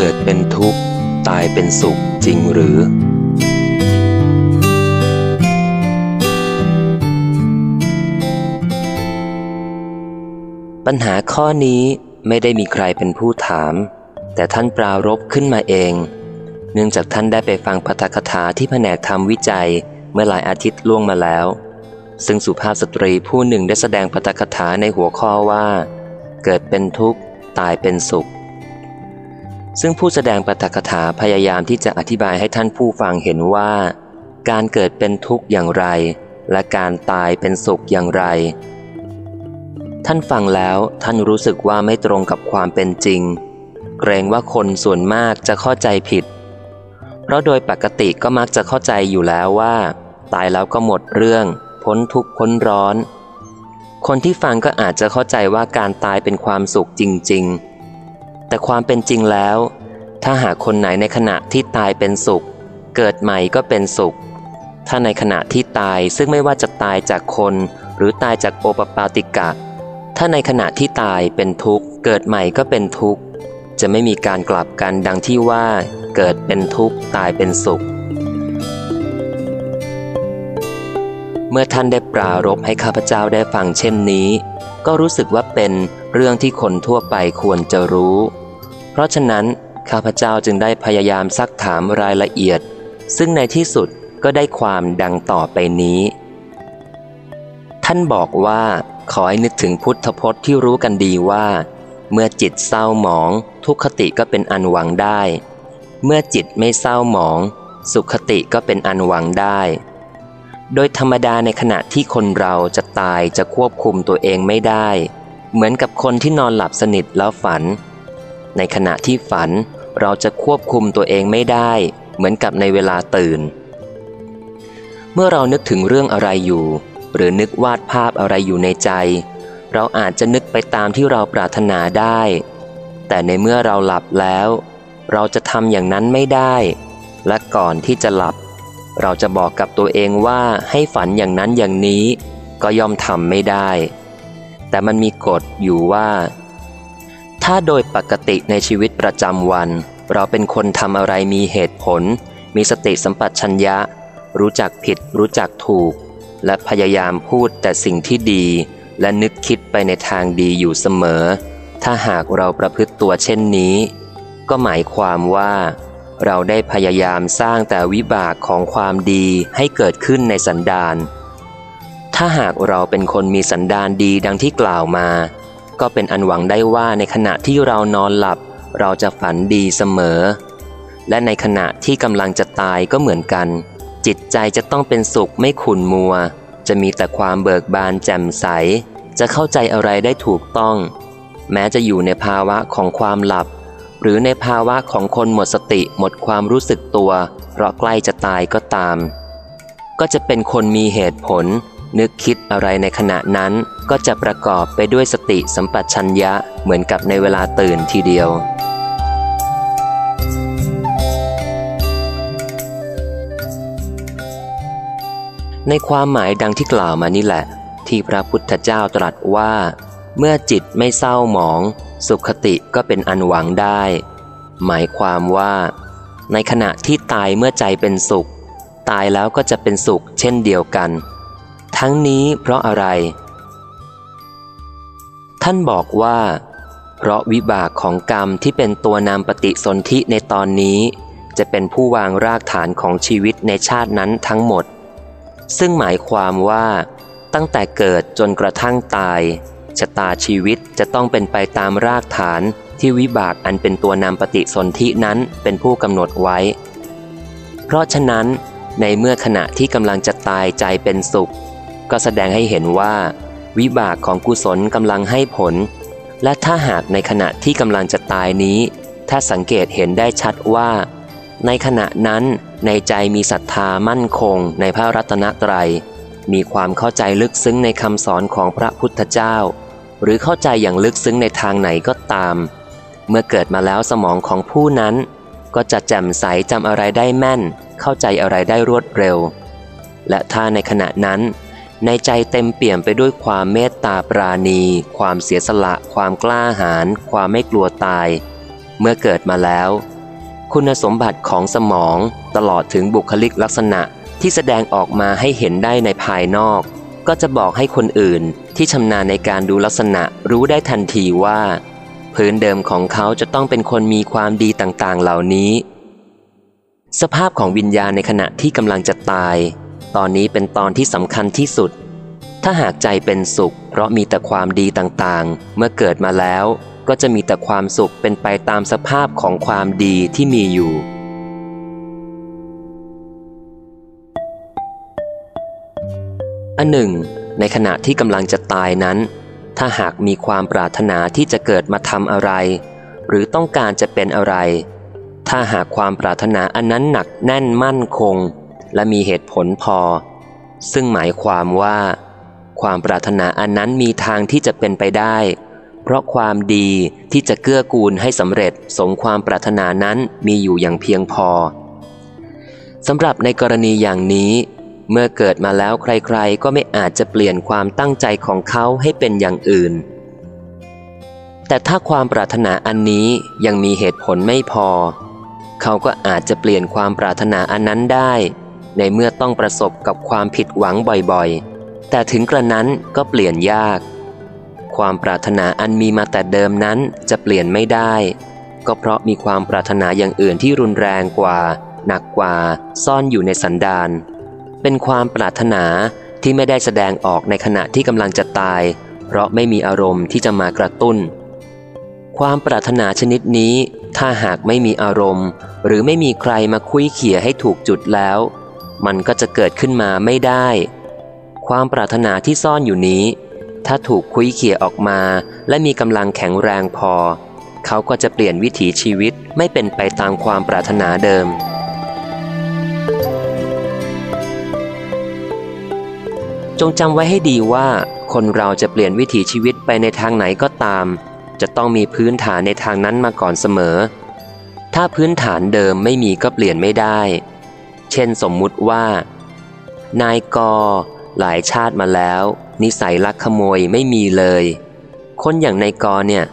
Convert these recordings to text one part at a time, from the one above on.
เกิดเป็นทุกข์ ตายเป็นสุขจริงหรือ ปัญหาข้อนี้ไม่ได้มีใครเป็นผู้ถาม แต่ท่านปรารบขึ้นมาเอง เนื่องจากท่านได้ไปฟังพระคถาที่แผนกทำวิจัยเมื่อหลายอาทิตย์ล่วงมาแล้ว ซึ่งสุภาพสตรีผู้หนึ่งได้แสดงพระคถาในหัวข้อว่า เกิดเป็นทุกข์ ตายเป็นสุข ซึ่งผู้แสดงปาฐกถาพยายามที่จะอธิบายให้ท่านผู้ฟังเห็นว่า การเกิดเป็นทุกข์อย่างไร และการตายเป็นสุขอย่างไร ท่านฟังแล้วท่านรู้สึกว่าไม่ตรงกับความเป็นจริง เกรงว่าคนส่วนมากจะเข้าใจผิด เพราะโดยปกติก็มักจะเข้าใจอยู่แล้วว่า ตายแล้วก็หมดเรื่อง พ้นทุกข์พ้นร้อน คนที่ฟังก็อาจจะเข้าใจว่าการตายเป็นความสุขจริง ๆ แต่ความเป็นจริงแล้ว ถ้าหากคนไหนในขณะที่ตายเป็นสุข เกิดใหม่ก็เป็นสุข ถ้าในขณะที่ตายซึ่งไม่ว่าจะตายจากคน หรือตายจากโอปปาติกะ ถ้าในขณะที่ตายเป็นทุกข์ เกิดใหม่ก็เป็นทุกข์ จะไม่มีการกลับกันดังที่ว่า เกิดเป็นทุกข์ตายเป็นสุขเมื่อท่านได้ปรารบให้ข้าพเจ้าได้ฟังเช่นนี้ ก็รู้สึกว่าเป็น เรื่องที่คนทั่วไปควรจะรู้ เพราะฉะนั้น ข้าพเจ้าจึงได้พยายามซักถามรายละเอียด ซึ่งในที่สุดก็ได้ความดังต่อไปนี้ ท่านบอกว่าขอให้นึกถึงพุทธพจน์ที่รู้กันดีว่า เมื่อจิตเศร้าหมอง ทุกขติก็เป็นอันหวังได้ เมื่อจิตไม่เศร้าหมอง สุขติก็เป็นอันหวังได้ โดยธรรมดาในขณะที่คนเราจะตายจะควบคุมตัวเองไม่ได้ เหมือนกับคนที่นอนหลับสนิทแล้วฝัน ในขณะที่ฝันเราจะควบคุมตัวเองไม่ได้ เหมือนกับในเวลาตื่น เมื่อเรานึกถึงเรื่องอะไรอยู่ หรือนึกวาดภาพอะไรอยู่ในใจ เราอาจจะนึกไปตามที่เราปรารถนาได้ แต่ในเมื่อเราหลับแล้ว เราจะทำอย่างนั้นไม่ได้ และก่อนที่จะหลับ เราจะบอกกับตัวเองว่าให้ฝันอย่างนั้นอย่างนี้ ก็ยอมทำไม่ได้ แต่มันมีกฎอยู่ว่า ถ้าโดยปกติในชีวิตประจำวัน เราเป็นคนทำอะไรมีเหตุผล มีสติสัมปชัญญะ รู้จักผิด รู้จักถูก และพยายามพูดแต่สิ่งที่ดี และนึกคิดไปในทางดีอยู่เสมอ ถ้าหากเราประพฤติตัวเช่นนี้ ก็หมายความว่าเราได้พยายามสร้างแต่วิบากของความดีให้เกิดขึ้นในสันดาน ถ้าหากเราเป็นคนมีสันดานดีดังที่กล่าวมา ก็เป็นอันหวังได้ว่าในขณะที่เรานอนหลับ เราจะฝันดีเสมอ และในขณะที่กำลังจะตายก็เหมือนกัน จิตใจจะต้องเป็นสุขไม่ขุ่นมัว จะมีแต่ความเบิกบานแจ่มใส จะเข้าใจอะไรได้ถูกต้อง แม้จะอยู่ในภาวะของความหลับ หรือในภาวะของคนหมดสติหมดความรู้สึกตัว เพราะใกล้จะตายก็ตาม ก็จะเป็นคนมีเหตุผล นึกคิดอะไรในขณะนั้นก็จะประกอบไปด้วยสติสัมปชัญญะเหมือนกับในเวลาตื่นทีเดียว ในความหมายดังที่กล่าวมานี่แหละ ที่พระพุทธเจ้าตรัสว่า เมื่อจิตไม่เศร้าหมอง สุขติก็เป็นอันหวังได้ หมายความว่า ในขณะที่ตายเมื่อใจเป็นสุข ตายแล้วก็จะเป็นสุขเช่นเดียวกัน ทั้งนี้เพราะอะไร ท่านบอกว่า เพราะวิบากของกรรมที่เป็นตัวนำปฏิสนธิในตอนนี้ จะเป็นผู้วางรากฐานของชีวิตในชาตินั้นทั้งหมด ซึ่งหมายความว่าตั้งแต่เกิดจนกระทั่งตายชะตาชีวิตจะต้องเป็นไปตามรากฐานที่วิบากอันเป็นตัวนำปฏิสนธินั้นเป็นผู้กำหนดไว้ เพราะฉะนั้น ในเมื่อขณะที่กำลังจะตายใจเป็นสุข ก็แสดงให้เห็นว่า วิบากของกุศลกำลังให้ผล และถ้าหากในขณะที่กำลังจะตายนี้ ถ้าสังเกตเห็นได้ชัดว่า ในขณะนั้นในใจมีศรัทธามั่นคงในพระรัตนตรัย มีความเข้าใจลึกซึ้งในคำสอนของพระพุทธเจ้า หรือเข้าใจอย่างลึกซึ้งในทางไหนก็ตาม เมื่อเกิดมาแล้วสมองของผู้นั้น ก็จะแจ่มใสจำอะไรได้แม่น เข้าใจอะไรได้รวดเร็ว และถ้าในขณะนั้น ในใจเต็มเปี่ยมไปด้วยความเมตตาปราณี ความเสียสละ ความกล้าหาญความไม่กลัวตาย เมื่อเกิดมาแล้ว คุณสมบัติของสมองตลอดถึงบุคลิกลักษณะที่แสดงออกมาให้เห็นได้ในภายนอก ก็จะบอกให้คนอื่นที่ชำนาญในการดูลักษณะรู้ได้ทันทีว่า พื้นเดิมของเขาจะต้องเป็นคนมีความดีต่างๆเหล่านี้ สภาพของวิญญาณในขณะที่กำลังจะตาย ตอนนี้เป็นตอนที่สำคัญที่สุด ถ้าหากใจเป็นสุข เพราะมีแต่ความดีต่างๆ เมื่อเกิดมาแล้วก็จะมีแต่ความสุขเป็นไปตามสภาพของความดีที่มีอยู่ อันหนึ่ง ในขณะที่กำลังจะตายนั้น ถ้าหากมีความปรารถนาที่จะเกิดมาทำอะไร หรือต้องการจะเป็นอะไร ถ้าหากความปรารถนาอันนั้นหนักแน่นมั่นคง และมีเหตุผลพอ ซึ่งหมายความว่า ความปรารถนาอันนั้นมีทางที่จะเป็นไปได้ เพราะความดีที่จะเกื้อกูลให้สำเร็จสมความปรารถนานั้นมีอยู่อย่างเพียงพอสำหรับในกรณีอย่างนี้ เมื่อเกิดมาแล้วใครๆ ก็ไม่อาจจะเปลี่ยนความตั้งใจของเขาให้เป็นอย่างอื่น แต่ถ้าความปรารถนาอันนี้ยังมีเหตุผลไม่พอ เขาก็อาจจะเปลี่ยนความปรารถนาอันนั้นได้ ในเมื่อต้องประสบกับความผิดหวังบ่อยๆ แต่ถึงกระนั้นก็เปลี่ยนยาก ความปรารถนาอันมีมาแต่เดิมนั้นจะเปลี่ยนไม่ได้ ก็เพราะมีความปรารถนาอย่างอื่นที่รุนแรงกว่า หนักกว่า ซ่อนอยู่ในสันดาน เป็นความปรารถนาที่ไม่ได้แสดงออกในขณะที่กำลังจะตาย เพราะไม่มีอารมณ์ที่จะมากระตุ้น ความปรารถนาชนิดนี้ถ้าหากไม่มีอารมณ์ หรือไม่มีใครมาคุยเขี่ยให้ถูกจุดแล้ว มันก็จะเกิดขึ้นมาไม่ได้ ความปรารถนาที่ซ่อนอยู่นี้ ถ้าถูกคุยเขี่ยออกมา และมีกำลังแข็งแรงพอ เขาก็จะเปลี่ยนวิถีชีวิตไม่เป็นไปตามความปรารถนาเดิม จงจำไว้ให้ดีว่า คนเราจะเปลี่ยนวิถีชีวิตไปในทางไหนก็ตาม จะต้องมีพื้นฐานในทางนั้นมาก่อนเสมอ ถ้าพื้นฐานเดิมไม่มีก็เปลี่ยนไม่ได้ เช่นสมมุติว่า นายกหลายชาติมาแล้ว นิสัยลักขโมยไม่มีเลย คนอย่างนายกเนี่ย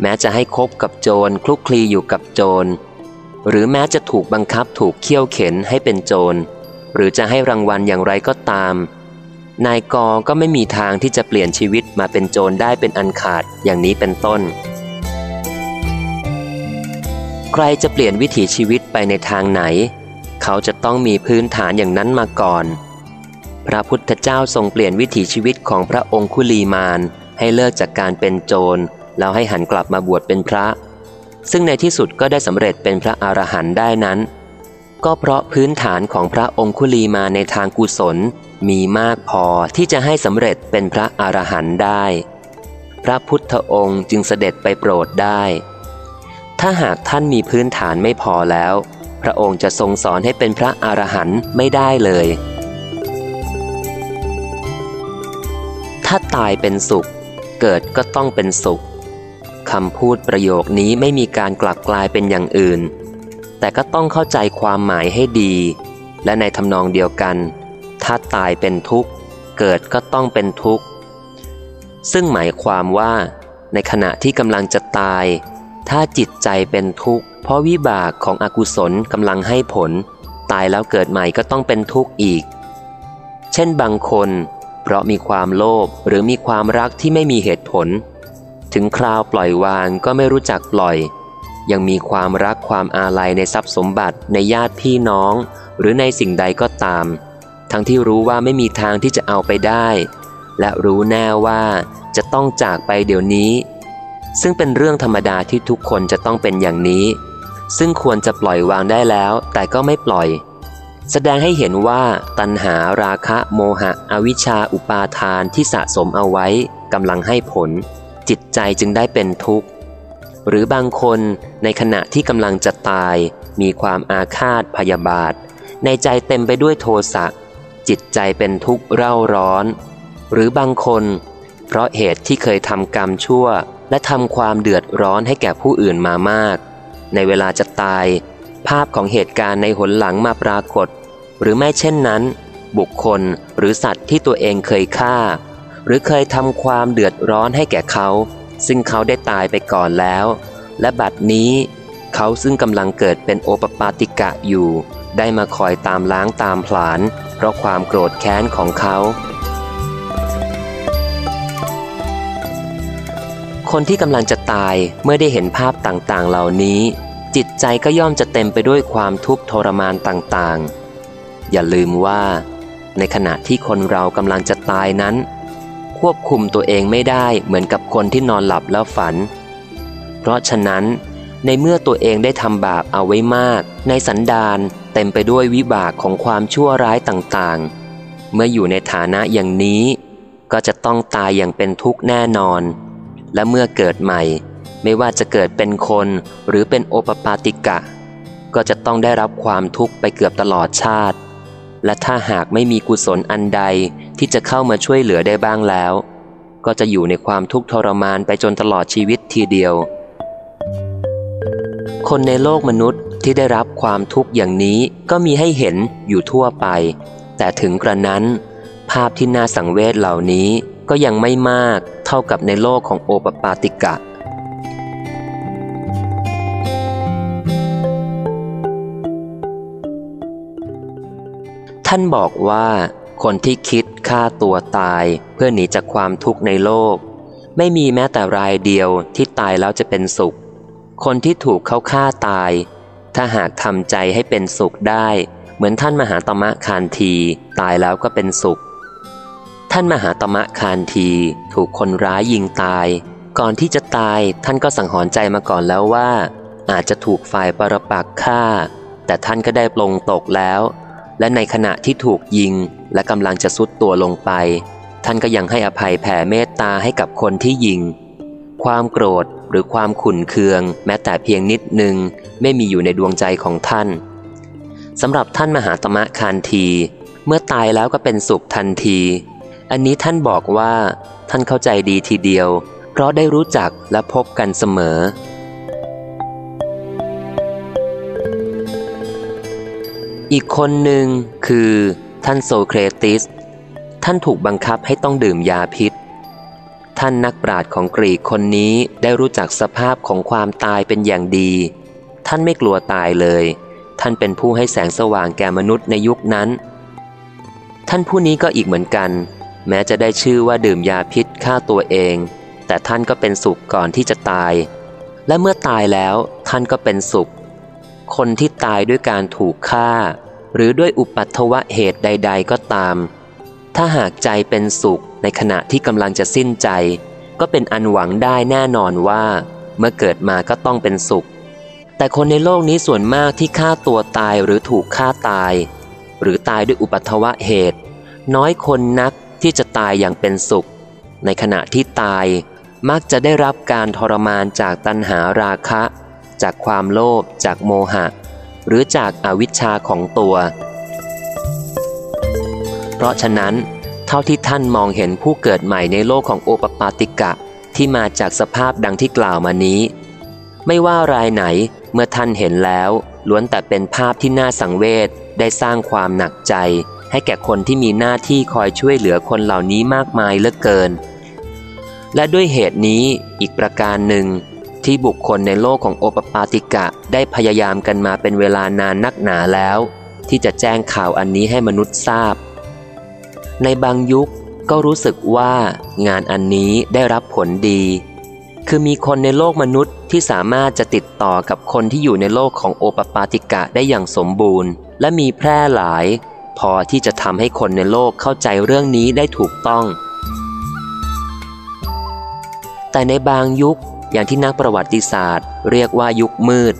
แม้จะให้คบกับโจรคลุกคลีอยู่กับโจร หรือแม้จะถูกบังคับถูกเคี่ยวเข็นให้เป็นโจร หรือจะให้รางวัลอย่างไรก็ตาม นายกก็ไม่มีทางที่จะเปลี่ยนชีวิตมาเป็นโจรได้เป็นอันขาดอย่างนี้เป็นต้นใครจะเปลี่ยนวิถีชีวิตไปในทางไหน เขาจะต้องมีพื้นฐานอย่างนั้นมาก่อน พระพุทธเจ้าทรงเปลี่ยนวิถีชีวิตของพระองคุลีมานให้เลิกจากการเป็นโจร แล้วให้หันกลับมาบวชเป็นพระ ซึ่งในที่สุดก็ได้สำเร็จเป็นพระอรหันต์ได้นั้น ก็เพราะพื้นฐานของพระองคุลีมาในทางกุศลมีมากพอที่จะให้สำเร็จเป็นพระอรหันต์ได้ พระพุทธองค์จึงเสด็จไปโปรดได้ ถ้าหากท่านมีพื้นฐานไม่พอแล้ว พระองค์จะทรงสอนให้เป็นพระอรหันต์ไม่ได้เลย ถ้าตายเป็นสุข เกิดก็ต้องเป็นสุขคำพูดประโยคนี้ไม่มีการกลับกลายเป็นอย่างอื่น แต่ก็ต้องเข้าใจความหมายให้ดี และในทำนองเดียวกัน ถ้าตายเป็นทุกข์ เกิดก็ต้องเป็นทุกข์ ซึ่งหมายความว่า ในขณะที่กำลังจะตาย ถ้าจิตใจเป็นทุกข์ เพราะวิบากของอกุศลกำลังให้ผล ตายแล้วเกิดใหม่ก็ต้องเป็นทุกข์อีก เช่นบางคน เพราะมีความโลภหรือมีความรักที่ไม่มีเหตุผล ถึงคราวปล่อยวางก็ไม่รู้จักปล่อย ยังมีความรักความอาลัยในทรัพย์สมบัติในญาติพี่น้อง หรือในสิ่งใดก็ตาม ทั้งที่รู้ว่าไม่มีทางที่จะเอาไปได้ และรู้แน่ว่าจะต้องจากไปเดี๋ยวนี้ ซึ่งเป็นเรื่องธรรมดาที่ทุกคนจะต้องเป็นอย่างนี้ ซึ่งควรจะปล่อยวางได้แล้ว แต่ก็ไม่ปล่อย แสดงให้เห็นว่าตัณหาราคะโมหะ อวิชชาอุปาทานที่สะสมเอาไว้กำลังให้ผล จิตใจจึงได้เป็นทุกข์ หรือบางคนในขณะที่กำลังจะตาย มีความอาฆาตพยาบาท ในใจเต็มไปด้วยโทสะจิตใจเป็นทุกข์เร่าร้อน หรือบางคน เพราะเหตุที่เคยทำกรรมชั่ว และทำความเดือดร้อนให้แก่ผู้อื่นมามาก ในเวลาจะตาย ภาพของเหตุการณ์ในหนหลังมาปรากฏ หรือไม่เช่นนั้น บุคคลหรือสัตว์ที่ตัวเองเคยฆ่า หรือเคยทำความเดือดร้อนให้แก่เขา ซึ่งเขาได้ตายไปก่อนแล้ว และบัดนี้ เขาซึ่งกำลังเกิดเป็นโอปปาติกะอยู่ ได้มาคอยตามล้างตามผลาญเพราะความโกรธแค้นของเขา คนที่กำลังจะตายเมื่อได้เห็นภาพต่างๆ เหล่านี้ จิตใจก็ย่อมจะเต็มไปด้วยความทุกข์ทรมานต่างๆ อย่าลืมว่า ในขณะที่คนเรากำลังจะตายนั้น ควบคุมตัวเองไม่ได้เหมือนกับคนที่นอนหลับแล้วฝัน เพราะฉะนั้น ในเมื่อตัวเองได้ทำบาปเอาไว้มาก ในสันดานเต็มไปด้วยวิบากของความชั่วร้ายต่างๆ เมื่ออยู่ในฐานะอย่างนี้ ก็จะต้องตายอย่างเป็นทุกข์แน่นอน และเมื่อเกิดใหม่ ไม่ว่าจะเกิดเป็นคนหรือเป็นโอปปาติกะ ก็จะต้องได้รับความทุกข์ไปเกือบตลอดชาติ และถ้าหากไม่มีกุศลอันใดที่จะเข้ามาช่วยเหลือได้บ้างแล้ว ก็จะอยู่ในความทุกข์ทรมานไปจนตลอดชีวิตทีเดียว คนในโลกมนุษย์ที่ได้รับความทุกข์อย่างนี้ก็มีให้เห็นอยู่ทั่วไป แต่ถึงกระนั้น ภาพที่น่าสังเวชเหล่านี้ ก็ยังไม่มากเท่ากับในโลกของโอปปาติกะ ท่านบอกว่า คนที่คิดฆ่าตัวตายเพื่อหนีจากความทุกข์ในโลก ไม่มีแม้แต่รายเดียวที่ตายแล้วจะเป็นสุข คนที่ถูกเขาฆ่าตาย ถ้าหากทำใจให้เป็นสุขได้ เหมือนท่านมหาตมะคานที ตายแล้วก็เป็นสุข ท่านมหาตมะคานทีถูกคนร้ายยิงตาย ก่อนที่จะตายท่านก็สังหรณ์ใจมาก่อนแล้วว่า อาจจะถูกฝ่ายปรปักฆ่า แต่ท่านก็ได้ปลงตกแล้ว และในขณะที่ถูกยิงและกำลังจะสุดตัวลงไป ท่านก็ยังให้อภัยแผ่เมตตาให้กับคนที่ยิง ความโกรธหรือความขุ่นเคือง แม้แต่เพียงนิดหนึ่งไม่มีอยู่ในดวงใจของท่านสำหรับท่านมหาตมะคานที เมื่อตายแล้วก็เป็นสุขทันที อันนี้ท่านบอกว่า ท่านเข้าใจดีทีเดียว เพราะได้รู้จักและพบกันเสมอ อีกคนหนึ่งคือ ท่านโซเครติส ท่านถูกบังคับให้ต้องดื่มยาพิษ ท่านนักปราชญ์ของกรีกคนนี้ได้รู้จักสภาพของความตายเป็นอย่างดี ท่านไม่กลัวตายเลย ท่านเป็นผู้ให้แสงสว่างแก่มนุษย์ในยุคนั้น ท่านผู้นี้ก็อีกเหมือนกัน แม้จะได้ชื่อว่าดื่มยาพิษฆ่าตัวเอง แต่ท่านก็เป็นสุขก่อนที่จะตาย และเมื่อตายแล้วท่านก็เป็นสุข คนที่ตายด้วยการถูกฆ่า หรือด้วยอุปัตถวะเหตุใด ๆ ก็ตาม ถ้าหากใจเป็นสุขในขณะที่กำลังจะสิ้นใจ ก็เป็นอันหวังได้แน่นอนว่า เมื่อเกิดมาก็ต้องเป็นสุข แต่คนในโลกนี้ส่วนมากที่ฆ่าตัวตายหรือถูกฆ่าตาย หรือตายด้วยอุปัตถวะเหตุ น้อยคนนัก ที่จะตายอย่างเป็นสุข ในขณะที่ตายมักจะได้รับการทรมานจากตัณหาราคะ จากความโลภจากโมหะ หรือจากอาวิชชาของตัว เพราะฉะนั้น เท่าที่ท่านมองเห็นผู้เกิดใหม่ในโลกของโอปปาติกะที่มาจากสภาพดังที่กล่าวมานี้ ไม่ว่ารายไหนเมื่อท่านเห็นแล้ว ล้วนแต่เป็นภาพที่น่าสังเวชได้สร้างความหนักใจ ให้แก่คนที่มีหน้าที่คอยช่วยเหลือคนเหล่านี้มากมายเหลือเกิน และด้วยเหตุนี้อีกประการหนึ่ง ที่บุคคลในโลกของโอปปาติกะได้พยายามกันมาเป็นเวลานานนักหนาแล้ว ที่จะแจ้งข่าวอันนี้ให้มนุษย์ทราบ ในบางยุคก็รู้สึกว่างานอันนี้ได้รับผลดี คือมีคนในโลกมนุษย์ที่สามารถจะติดต่อกับคนที่อยู่ในโลกของโอปปาติกะได้อย่างสมบูรณ์ และมีแพร่หลาย พอที่จะทำให้คนในโลกเข้าใจเรื่องนี้ได้ถูกต้อง แต่ในบางยุคอย่างที่นักประวัติศาสตร์ เรียกว่ายุคมืด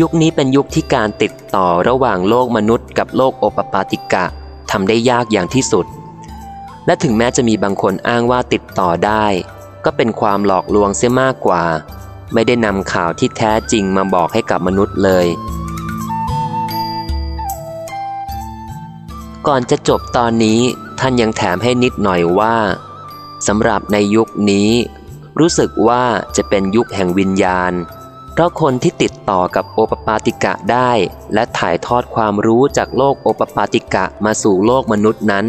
ยุคนี้เป็นยุคที่การติดต่อระหว่างโลกมนุษย์กับโลกโอปปาติกะทำได้ยากอย่างที่สุด และถึงแม้จะมีบางคนอ้างว่าติดต่อได้ ก็เป็นความหลอกลวงเสียมากกว่า ไม่ได้นำข่าวที่แท้จริงมาบอกให้กับมนุษย์เลย ก่อนจะจบตอนนี้ท่านยังแถมให้นิดหน่อยว่าสำหรับในยุคนี้ รู้สึกว่าจะเป็นยุคแห่งวิญญาณ เพราะคนที่ติดต่อกับโอปปาติกะได้ และถ่ายทอดความรู้จากโลกโอปปาติกะมาสู่โลกมนุษย์นั้น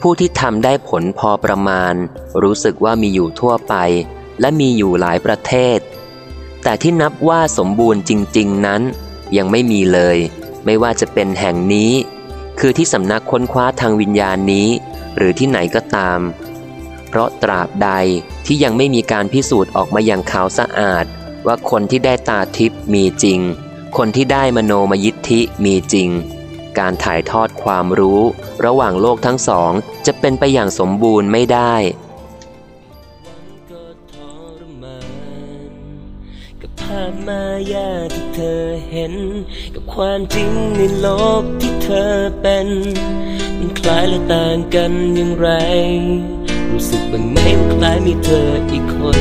ผู้ที่ทำได้ผลพอประมาณ รู้สึกว่ามีอยู่ทั่วไป และมีอยู่หลายประเทศ แต่ที่นับว่าสมบูรณ์จริง ๆ นั้น ยังไม่มีเลย ไม่ว่าจะเป็นแห่งนี้ คือที่สำนักค้นคว้าทางวิญญาณนี้ หรือที่ไหนก็ตาม เพราะตราบใดที่ยังไม่มีการพิสูจน์ออกมาอย่างขาวสะอาด ว่าคนที่ได้ตาทิพย์มีจริง คนที่ได้มโนมยิทธิมีจริง การถ่ายทอดความรู้ ระหว่างโลกทั้งสองจะเป็นไปอย่างสมบูรณ์ไม่ได้ มายาที่เธอเห็น กับความจริงในโลกที่เธอเป็น มันคล้ายและต่างกันอย่างไร รู้สึกบ้างไหมว่าคล้ายมีเธออีกคน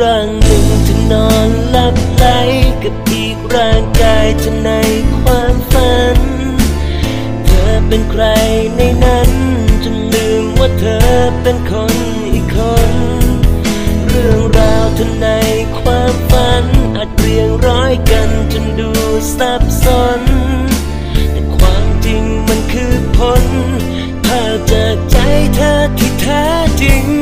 ร่างหนึ่งเธอนอนหลับไหลกับอีกร่างกายเธอในความฝัน เธอเป็นใครในนั้นจนลืมว่าเธอเป็นคน ราวเธอในความฝันอาจเรียงร้อยกันจนดูซับซ้อนแต่ความจริงมันคือผลภาพจากใจเธอที่แท้จริง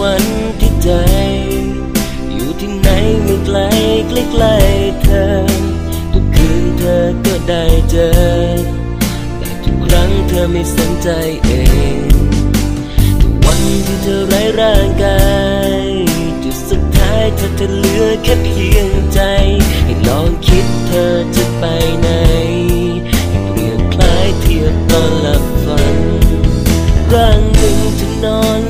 วรรค์ที่ใจ อยู่ที่ไหนไม่ไกลใกล้ๆเธอ ทุกคืนเธอก็ได้เจอ แต่ทุกครั้งเธอไม่สนใจเองทุกวันที่เธอไร้ร่างกายจุดสุดท้ายเธอจะเหลือแค่เพียงใจให้ลองคิดเธอจะไปไหนให้เปรียบคล้ายเทียบตอนหลับฝันร่างหนึ่งจะนอน